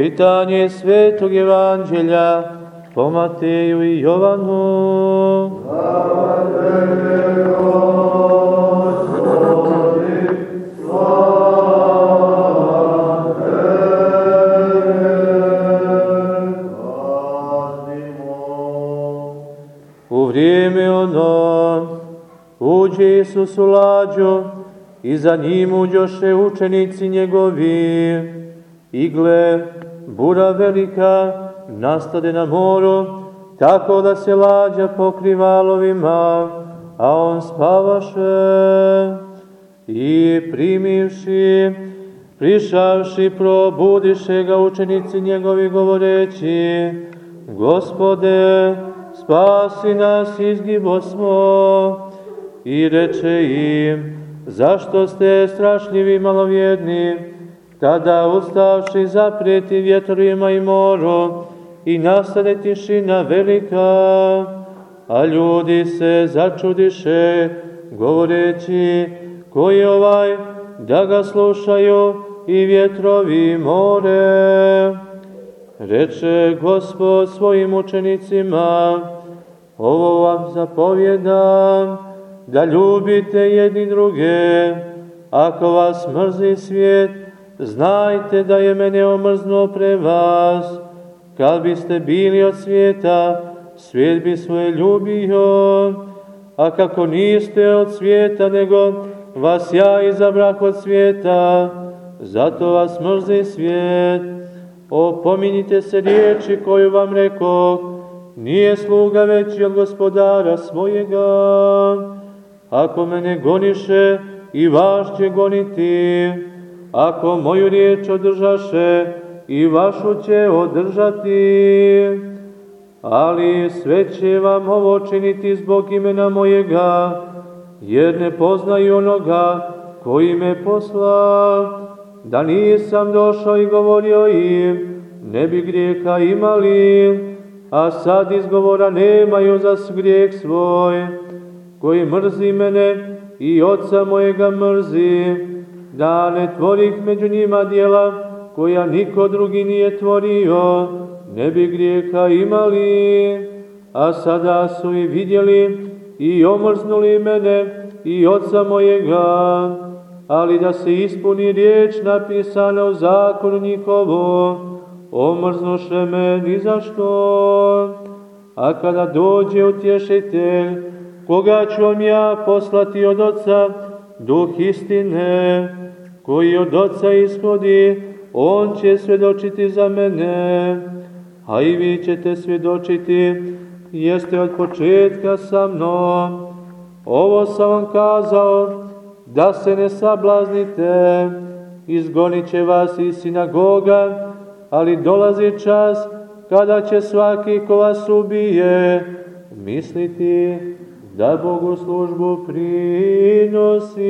Čitanje Svetog Evanđelja po Mateju i Jovanu. Slava Tebe, Gospodi, slava U vrijeme ono, uđe Isus u lađu i za njim uđoše učenici njegovi. I gle, bura velika nastade na moru, tako da se lađa pokriva valovima, a on spavaše. I primivši, prišavši, probudiše ga učenici njegovi govoreći, Gospode, spasi nas, izgibo smo. I reče im, zašto ste strašljivi malovjedni, Tada ustavši zaprijeti vjetrovima i moru i nastane tišina velika, a ljudi se začudiše, govoreći, ko je ovaj da ga slušaju i vjetrovi more. Reče Gospod svojim učenicima, ovo vam zapovjedam, da ljubite jedni druge, ako vas mrzi svijet, znajte da je mene omrznuo pre vas. Kad biste bili od svijeta, svijet bi svoje ljubio, a kako niste od svijeta, nego vas ja izabrah od svijeta, zato vas mrzi svijet. Opominjite se riječi koju vam rekao, nije sluga veći od gospodara svojega. Ako mene goniše, i vas će goniti ako moju riječ održaše, i vašu će održati. Ali sve će vam ovo činiti zbog imena mojega, jer ne poznaju onoga koji me posla. Da nisam došao i govorio im, ne bi grijeha imali, a sad izgovora nemaju za grijeh svoj, koji mrzi mene i oca mojega mrzi, da ne tvorih među njima dijela koja niko drugi nije tvorio, ne bi grijeha imali, a sada su i vidjeli i omrznuli mene i oca mojega, ali da se ispuni riječ napisana u zakonu njihovo, omrznuše me ni zašto. A kada dođe utješitelj, koga ću vam ja poslati od oca, duh istine, koji od oca ishodi, on će svedočiti za mene, a i vi ćete svedočiti, jeste od početka sa mnom. Ovo sam vam kazao, da se ne sablaznite, izgonit će vas iz sinagoga, ali dolazi čas kada će svaki ko vas ubije misliti da Bogu službu prinosi.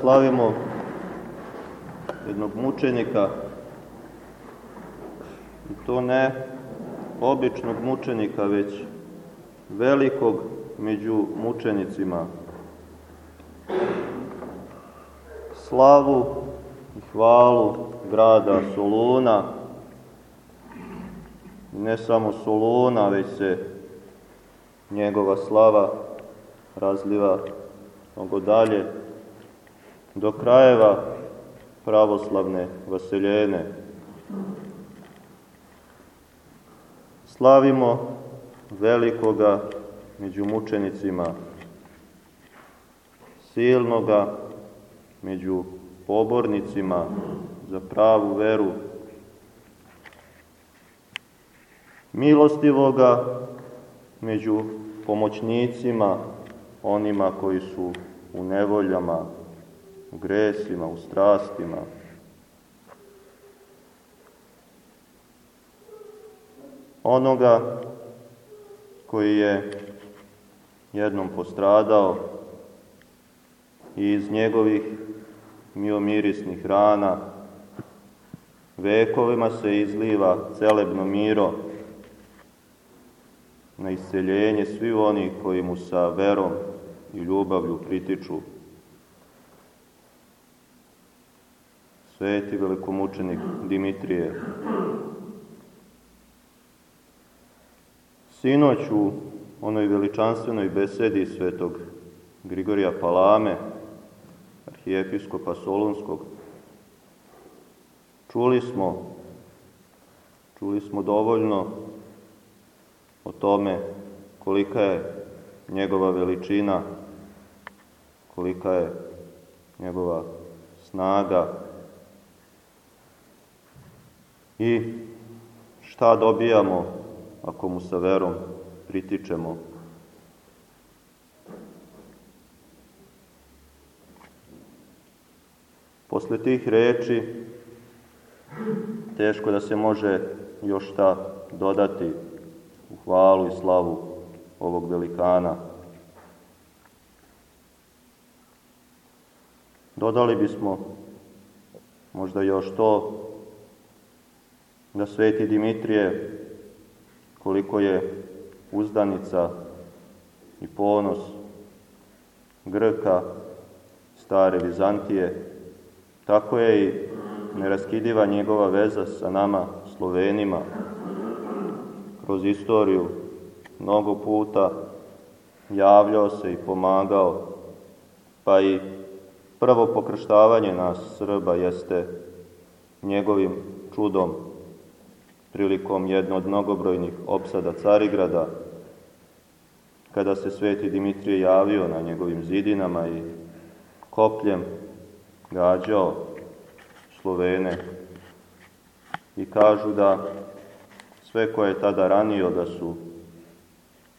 Slavimo jednog mučenika, i to ne običnog mučenika, već velikog među mučenicima. Slavu i hvalu grada Soluna, ne samo Soluna, već se njegova slava razliva mnogo dalje, do krajeva pravoslavne vaseljene. Slavimo velikoga među mučenicima, silnoga među pobornicima za pravu veru, milostivoga među pomoćnicima, onima koji su u nevoljama, u gresima, u strastima. onoga koji je jednom postradao i iz njegovih miomirisnih rana vekovima se izliva celebno miro na isceljenje svi oni koji mu sa verom i ljubavlju pritiču. Sveti velikomučenik Dimitrije, sinoć u onoj veličanstvenoj besedi svetog Grigorija Palame, arhijepiskopa Solunskog, čuli smo, čuli smo dovoljno o tome kolika je njegova veličina, kolika je njegova snaga i šta dobijamo ako mu sa verom pritičemo. Posle tih reči teško da se može još šta dodati u hvalu i slavu ovog velikana. Dodali bismo možda još to da sveti Dimitrije koliko je uzdanica i ponos Grka, stare Vizantije, tako je i neraskidiva njegova veza sa nama, Slovenima, kroz istoriju mnogo puta javljao se i pomagao, pa i prvo pokrštavanje nas Srba jeste njegovim čudom prilikom jedno od mnogobrojnih opsada Carigrada, kada se sveti Dimitrije javio na njegovim zidinama i kopljem gađao Slovene i kažu da sve koje je tada ranio da su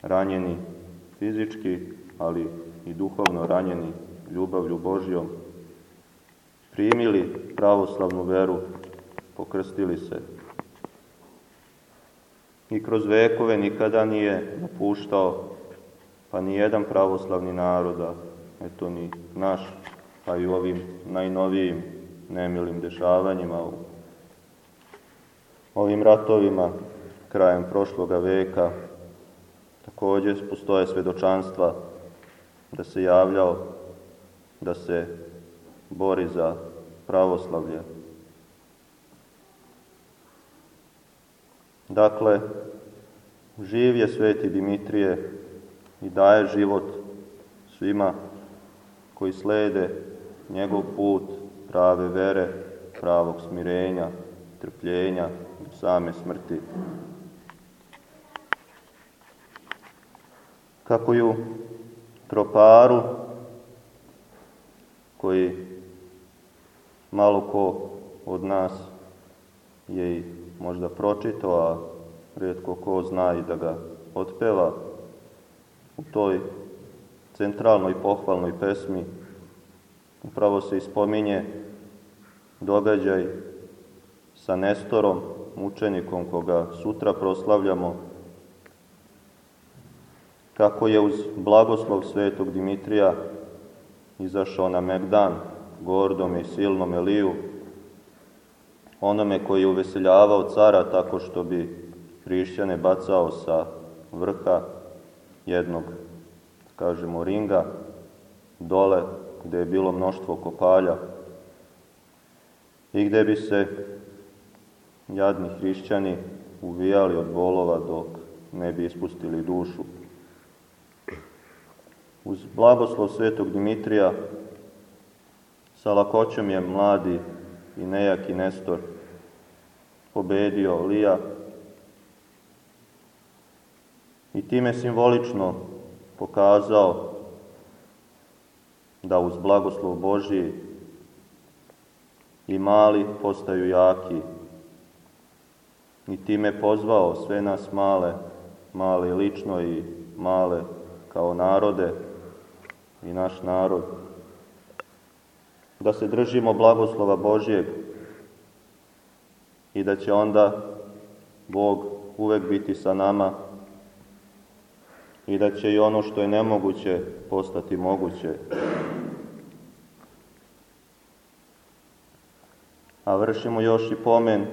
ranjeni fizički, ali i duhovno ranjeni ljubavlju Božjom, primili pravoslavnu veru, pokrstili se. I kroz vekove nikada nije napuštao pa ni jedan pravoslavni naroda, eto ni naš, pa i ovim najnovijim nemilim dešavanjima, u ovim ratovima krajem prošloga veka, takođe postoje svedočanstva da se javljao, da se bori za pravoslavlje. Dakle, živ je sveti Dimitrije i daje život svima koji slede njegov put prave vere, pravog smirenja, trpljenja, same smrti. Kako ju troparu, koji malo ko od nas je i možda pročito, a redko ko zna i da ga otpeva, u toj centralnoj pohvalnoj pesmi. Upravo se ispominje događaj sa Nestorom, mučenikom koga sutra proslavljamo, kako je uz blagoslov svetog Dimitrija izašao na Megdan, gordom i silnom Eliju, onome koji je uveseljavao cara tako što bi hrišćane bacao sa vrha jednog, kažemo, ringa, dole gde je bilo mnoštvo kopalja i gde bi se jadni hrišćani uvijali od bolova dok ne bi ispustili dušu. Uz blagoslov svetog Dimitrija sa lakoćom je mladi i nejaki Nestor pobedio Lija. I time simbolično pokazao da uz blagoslov Božiji i mali postaju jaki. I time pozvao sve nas male, male lično i male kao narode i naš narod, da se držimo blagoslova Božijeg i da će onda Bog uvek biti sa nama i da će i ono što je nemoguće postati moguće. A vršimo još i pomen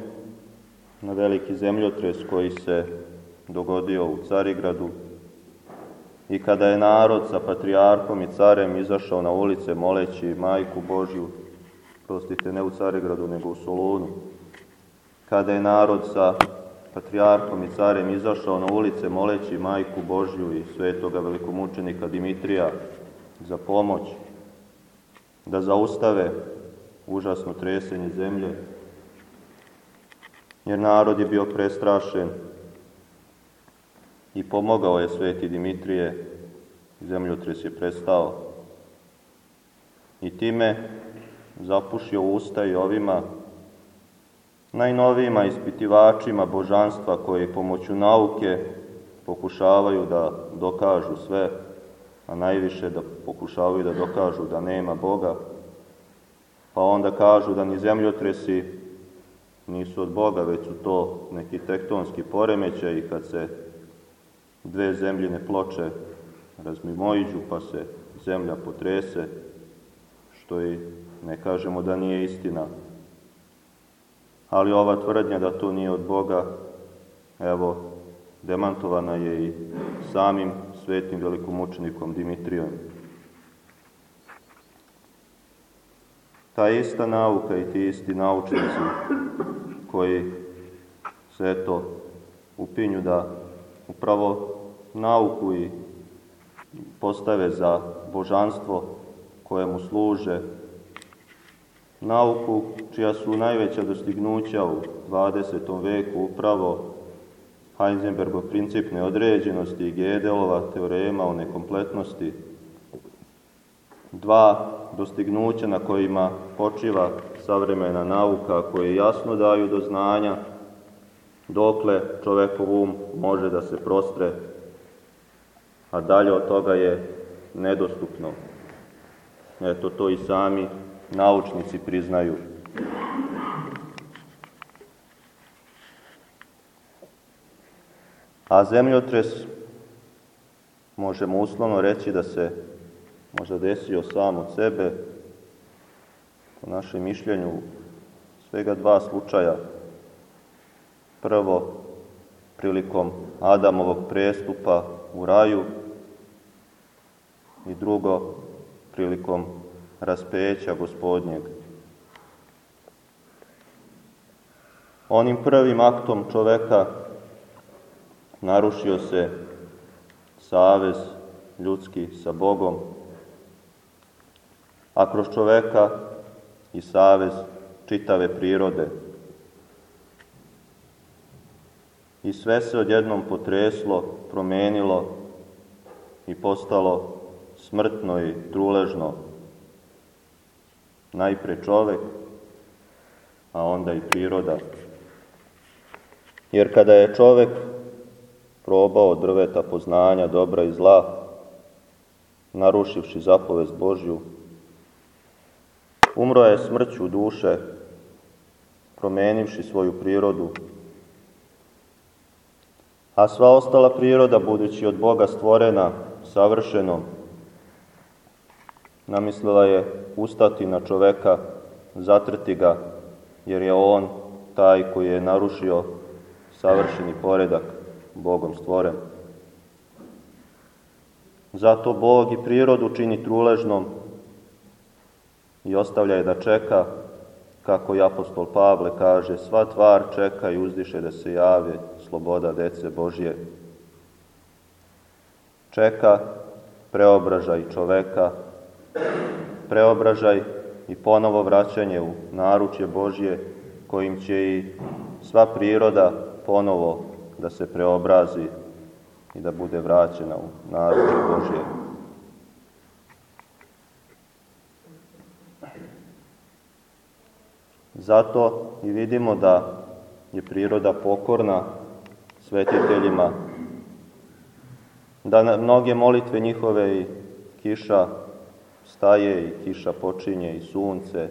na veliki zemljotres koji se dogodio u Carigradu i kada je narod sa patrijarhom i carem izašao na ulice moleći majku Božju, prostite, ne u Carigradu, nego u Solunu, kada je narod sa patrijarhom i carem izašao na ulice moleći majku Božju i svetoga velikomučenika Dimitrija za pomoć, da zaustave užasno tresenje zemlje, jer narod je bio prestrašen i pomogao je sveti Dimitrije, zemljotres je prestao. I time zapušio usta i ovima najnovijima ispitivačima božanstva koje pomoću nauke pokušavaju da dokažu sve, a najviše da pokušavaju da dokažu da nema Boga, pa onda kažu da ni zemljotresi nisu od Boga, već su to neki tektonski poremećaj i kad se dve zemljine ploče razmimoiđu pa se zemlja potrese, što i ne kažemo da nije istina. Ali ova tvrdnja da to nije od Boga, evo, demantovana je i samim svetim velikomučenikom Dimitrijom. Ta ista nauka i ti isti naučnici koji se eto upinju da upravo nauku i postave za božanstvo kojemu služe, nauku čija su najveća dostignuća u 20. veku upravo Heisenbergov princip neodređenosti i Gedelova teorema o nekompletnosti, dva dostignuća na kojima počiva savremena nauka koje jasno daju do znanja dokle čovekov um može da se prostre, a dalje od toga je nedostupno. Eto, to i sami naučnici priznaju. A zemljotres, možemo uslovno reći da se možda desio sam od sebe, po našem mišljenju, svega dva slučaja Prvo, prilikom Adamovog prestupa u raju i drugo, prilikom raspeća gospodnjeg. Onim prvim aktom čoveka narušio se savez ljudski sa Bogom, a kroz čoveka i savez čitave prirode i sve se odjednom potreslo, promenilo i postalo smrtno i truležno. Najpre čovek, a onda i priroda. Jer kada je čovek probao drveta poznanja dobra i zla, narušivši zapovest Božju, umro je smrću duše, promenivši svoju prirodu a sva ostala priroda, budući od Boga stvorena, savršenom, namislila je ustati na čoveka, zatrti ga, jer je on taj koji je narušio savršeni poredak Bogom stvoren. Zato Bog i prirodu čini truležnom i ostavlja je da čeka kako i apostol Pavle kaže, sva tvar čeka i uzdiše da se jave sloboda dece Božje. Čeka preobražaj čoveka, preobražaj i ponovo vraćanje u naručje Božje, kojim će i sva priroda ponovo da se preobrazi i da bude vraćena u naručje Božje. Zato i vidimo da je priroda pokorna svetiteljima, da na mnoge molitve njihove i kiša staje i kiša počinje i sunce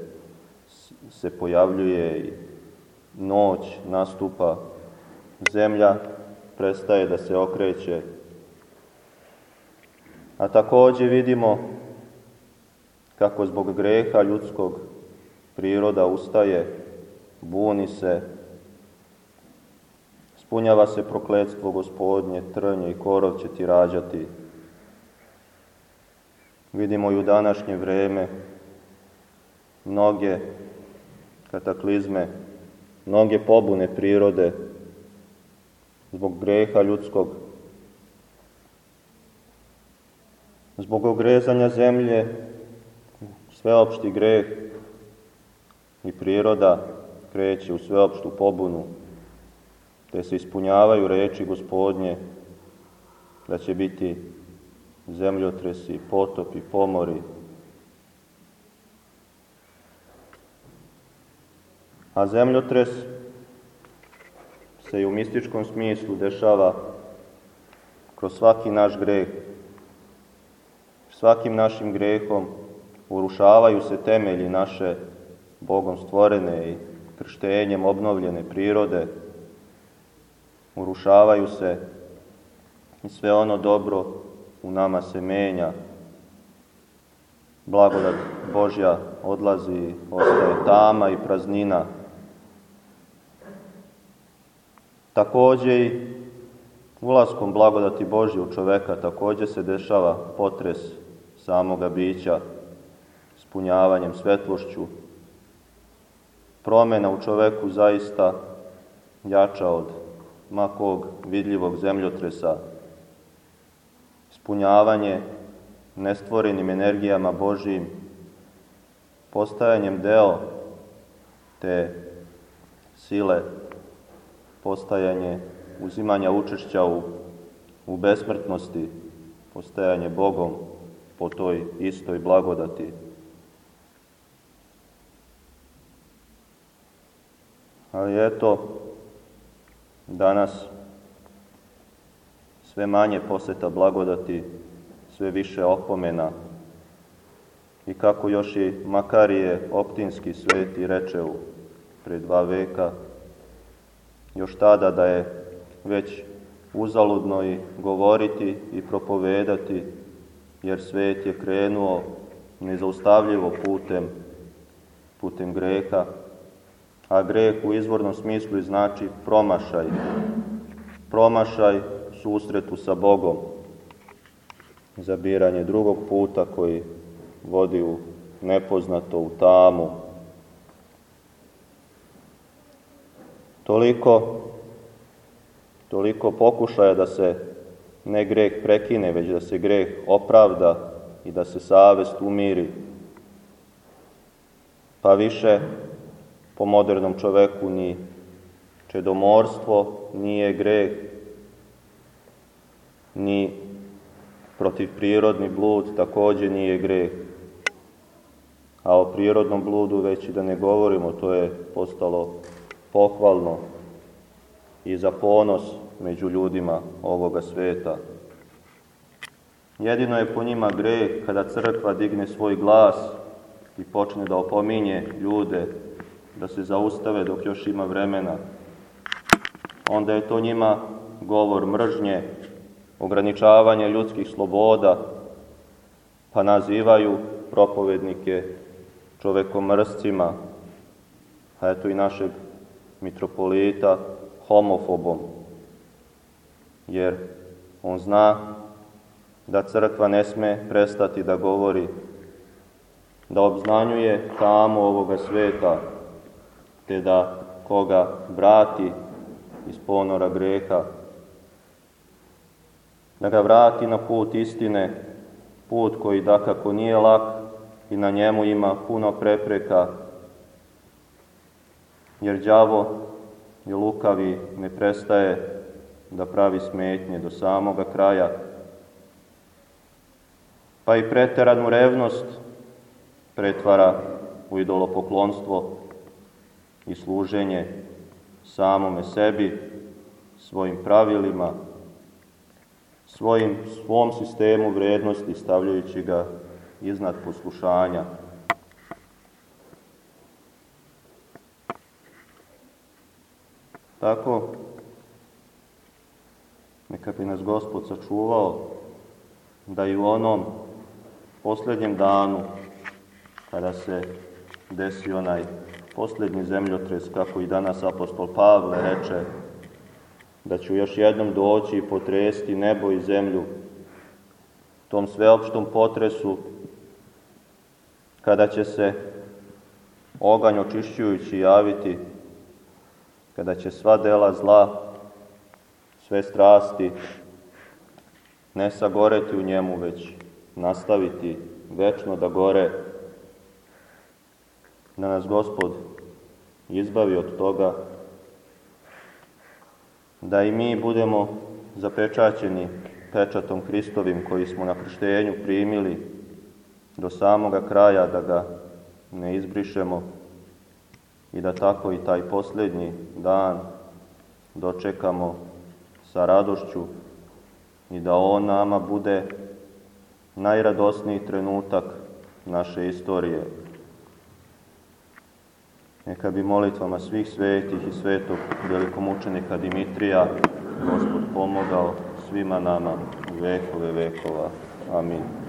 se pojavljuje i noć nastupa, zemlja prestaje da se okreće. A takođe vidimo kako zbog greha ljudskog priroda ustaje, buni se, spunjava se prokledstvo gospodnje, trnje i korov će ti rađati. Vidimo i u današnje vreme mnoge kataklizme, mnoge pobune prirode zbog greha ljudskog, zbog ogrezanja zemlje, sveopšti greh i priroda kreće u sveopštu pobunu, te se ispunjavaju reči gospodnje da će biti zemljotresi, potopi, pomori. A zemljotres se i u mističkom smislu dešava kroz svaki naš greh. Svakim našim grehom urušavaju se temelji naše Bogom stvorene i krštenjem obnovljene prirode, urušavaju se i sve ono dobro u nama se menja. Blagodat Božja odlazi, ostaje tama i praznina. Takođe i ulaskom blagodati Božje u čoveka takođe se dešava potres samoga bića, spunjavanjem svetlošću. Promena u čoveku zaista jača od makog vidljivog zemljotresa, ispunjavanje nestvorenim energijama Božijim, postajanjem deo te sile, postajanje uzimanja učešća u, u besmrtnosti, postajanje Bogom po toj istoj blagodati. Ali eto, danas sve manje poseta blagodati, sve više opomena i kako još i Makarije Optinski sveti reče u pre dva veka, još tada da je već uzaludno i govoriti i propovedati, jer svet je krenuo nezaustavljivo putem, putem greha, a greh u izvornom smislu znači promašaj. Promašaj susretu sa Bogom. Zabiranje drugog puta koji vodi u nepoznato, u tamu. Toliko, toliko pokušaja da se ne greh prekine, već da se greh opravda i da se savest umiri. Pa više po modernom čoveku ni čedomorstvo nije greh, ni protivprirodni blud takođe nije greh. A o prirodnom bludu već i da ne govorimo, to je postalo pohvalno i za ponos među ljudima ovoga sveta. Jedino je po njima greh kada crkva digne svoj glas i počne da opominje ljude da se zaustave dok još ima vremena. Onda je to njima govor mržnje, ograničavanje ljudskih sloboda, pa nazivaju propovednike čovekomrscima, a eto i našeg mitropolita homofobom, jer on zna da crkva ne sme prestati da govori, da obznanjuje tamu ovoga sveta, te da koga vrati iz ponora greha, da ga vrati na put istine, put koji dakako nije lak i na njemu ima puno prepreka, jer đavo i lukavi ne prestaje da pravi smetnje do samoga kraja, pa i preteranu revnost pretvara u idolopoklonstvo i služenje samome sebi, svojim pravilima, svojim, svom sistemu vrednosti stavljajući ga iznad poslušanja. Tako, neka bi nas Gospod sačuvao da i u onom posljednjem danu kada se desi onaj posljednji zemljotres, kako i danas apostol Pavle reče, da ću još jednom doći i potresti nebo i zemlju, tom sveopštom potresu, kada će se oganj očišćujući javiti, kada će sva dela zla, sve strasti, ne sagoreti u njemu, već nastaviti večno da gore, da nas Gospod izbavi od toga, da i mi budemo zapečaćeni pečatom Hristovim koji smo na krštenju primili do samoga kraja, da ga ne izbrišemo i da tako i taj posljednji dan dočekamo sa radošću i da on nama bude najradosniji trenutak naše istorije. Neka bi molitvama svih svetih i svetog velikomučenika Dimitrija Gospod pomogao svima nama u vekove vekova. Amin.